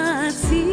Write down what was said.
así.